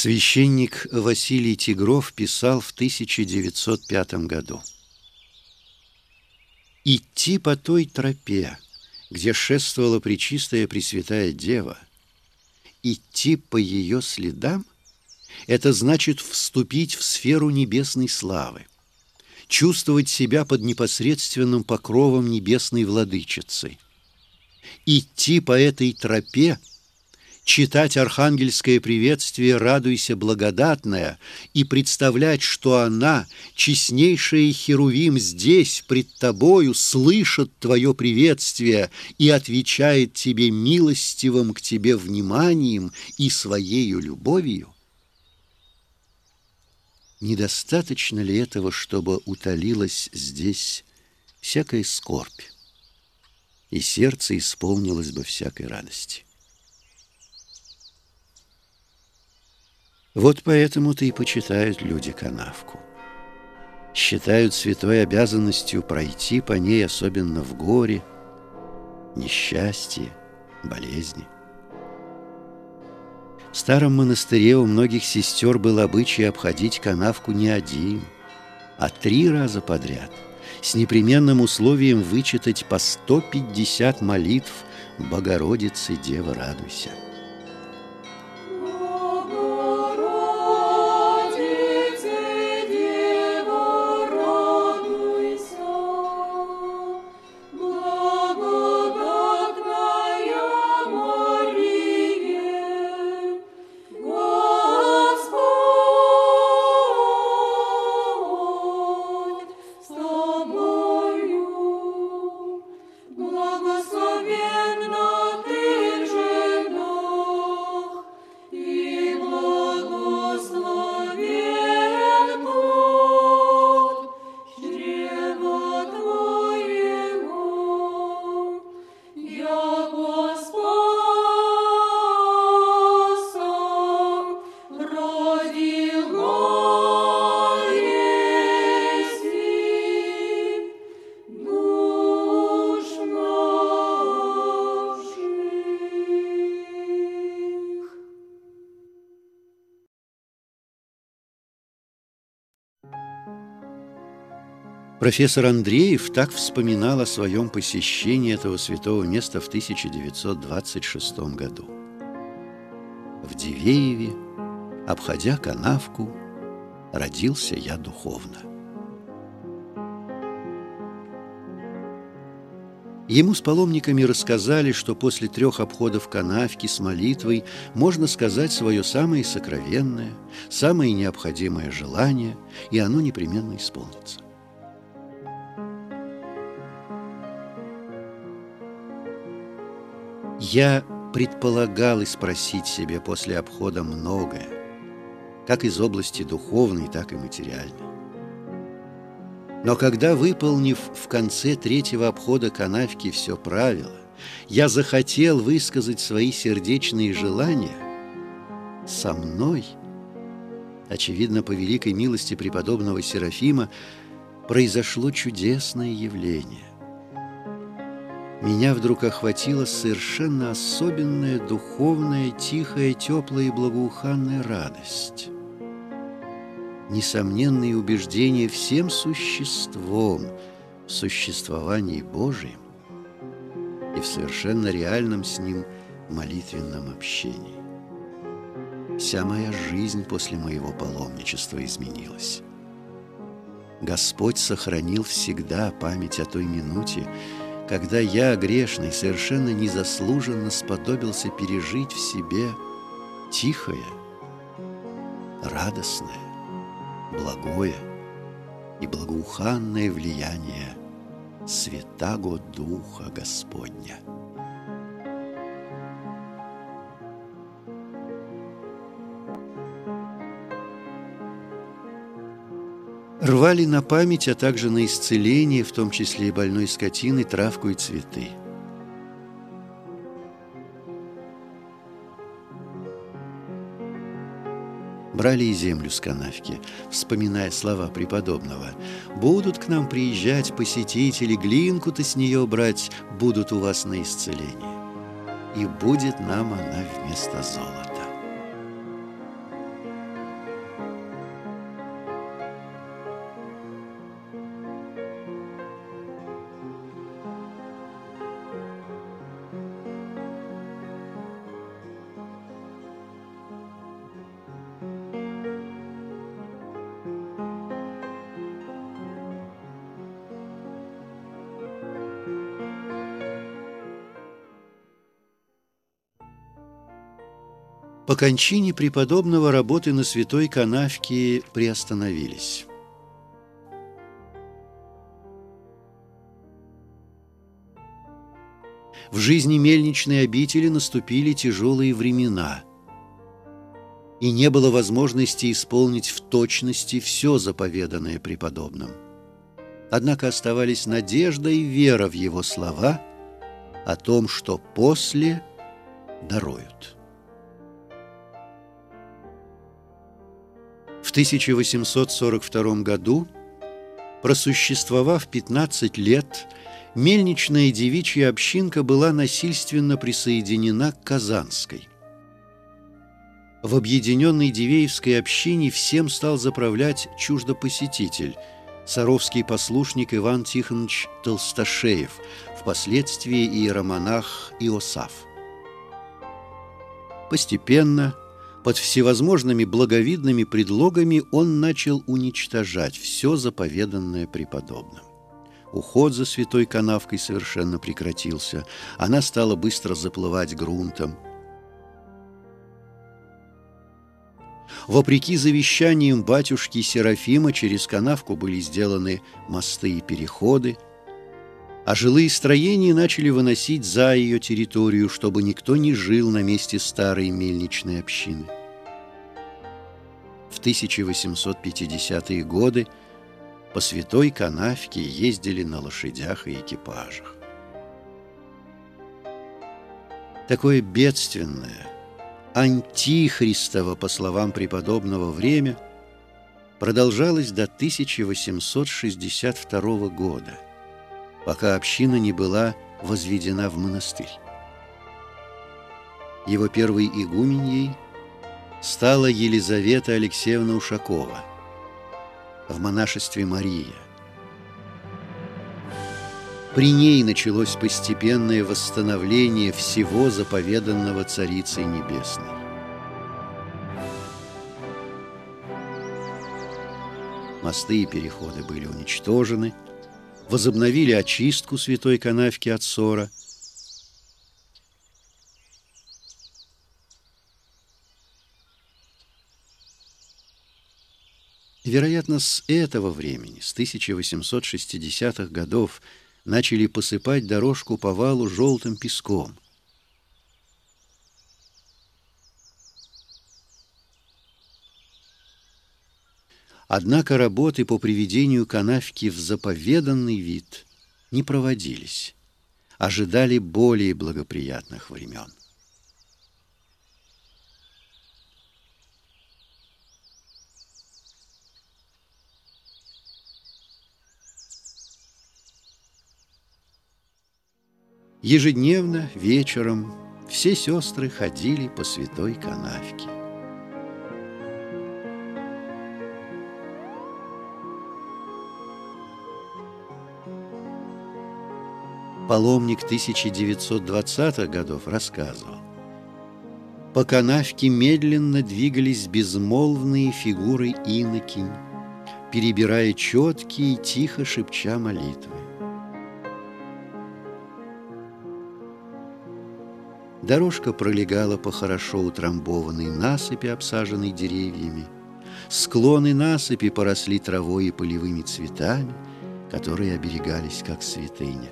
Священник Василий Тигров писал в 1905 году. «Идти по той тропе, где шествовала Пречистая Пресвятая Дева, идти по ее следам — это значит вступить в сферу небесной славы, чувствовать себя под непосредственным покровом небесной владычицы. Идти по этой тропе — читать архангельское приветствие «Радуйся, благодатная» и представлять, что она, честнейшая Херувим, здесь, пред тобою, слышит твое приветствие и отвечает тебе милостивым к тебе вниманием и своею любовью? Недостаточно ли этого, чтобы утолилась здесь всякая скорбь, и сердце исполнилось бы всякой радости? Вот поэтому-то и почитают люди канавку. Считают святой обязанностью пройти по ней, особенно в горе, несчастье, болезни. В старом монастыре у многих сестер был обычай обходить канавку не один, а три раза подряд, с непременным условием вычитать по 150 молитв «Богородице, Дева, радуйся». Профессор Андреев так вспоминал о своем посещении этого святого места в 1926 году. В Дивееве, обходя канавку, родился я духовно. Ему с паломниками рассказали, что после трех обходов канавки с молитвой можно сказать свое самое сокровенное, самое необходимое желание, и оно непременно исполнится. Я предполагал и спросить себе после обхода многое, как из области духовной, так и материальной. Но когда, выполнив в конце третьего обхода канавки все правило, я захотел высказать свои сердечные желания, со мной, очевидно, по великой милости преподобного Серафима, произошло чудесное явление меня вдруг охватила совершенно особенная духовная, тихая, теплая и благоуханная радость. Несомненные убеждения всем существом в существовании Божьем и в совершенно реальном с Ним молитвенном общении. Вся моя жизнь после моего паломничества изменилась. Господь сохранил всегда память о той минуте, когда я, грешный, совершенно незаслуженно сподобился пережить в себе тихое, радостное, благое и благоуханное влияние Святаго Духа Господня. Рвали на память, а также на исцеление, в том числе и больной скотины, травку и цветы. Брали и землю с канавки, вспоминая слова преподобного. «Будут к нам приезжать посетители, глинку-то с нее брать, будут у вас на исцеление. И будет нам она вместо золота». По кончине преподобного работы на святой канавке приостановились. В жизни мельничной обители наступили тяжелые времена, и не было возможности исполнить в точности все заповеданное преподобным. Однако оставались надежда и вера в его слова о том, что после даруют. 1842 году, просуществовав 15 лет, мельничная девичья общинка была насильственно присоединена к Казанской. В объединенной Дивеевской общине всем стал заправлять чуждопосетитель, саровский послушник Иван Тихонович Толстошеев, впоследствии иеромонах Иосаф. Постепенно – под всевозможными благовидными предлогами он начал уничтожать все заповеданное преподобным. Уход за святой канавкой совершенно прекратился. Она стала быстро заплывать грунтом. Вопреки завещаниям батюшки Серафима через канавку были сделаны мосты и переходы, а жилые строения начали выносить за ее территорию, чтобы никто не жил на месте старой мельничной общины. В 1850-е годы по святой канавке ездили на лошадях и экипажах. Такое бедственное, антихристово, по словам преподобного, время продолжалось до 1862 года, пока община не была возведена в монастырь. Его первой игуменьей – стала Елизавета Алексеевна Ушакова в монашестве Мария. При ней началось постепенное восстановление всего заповеданного Царицей Небесной. Мосты и переходы были уничтожены, возобновили очистку святой канавки от ссора – Вероятно, с этого времени, с 1860-х годов, начали посыпать дорожку по валу желтым песком. Однако работы по приведению канавки в заповеданный вид не проводились, ожидали более благоприятных времен. Ежедневно, вечером, все сестры ходили по святой канавке. Паломник 1920-х годов рассказывал. По канавке медленно двигались безмолвные фигуры инокинь, перебирая четкие и тихо шепча молитвы. Дорожка пролегала по хорошо утрамбованной насыпи, обсаженной деревьями. Склоны насыпи поросли травой и полевыми цветами, которые оберегались как святыня.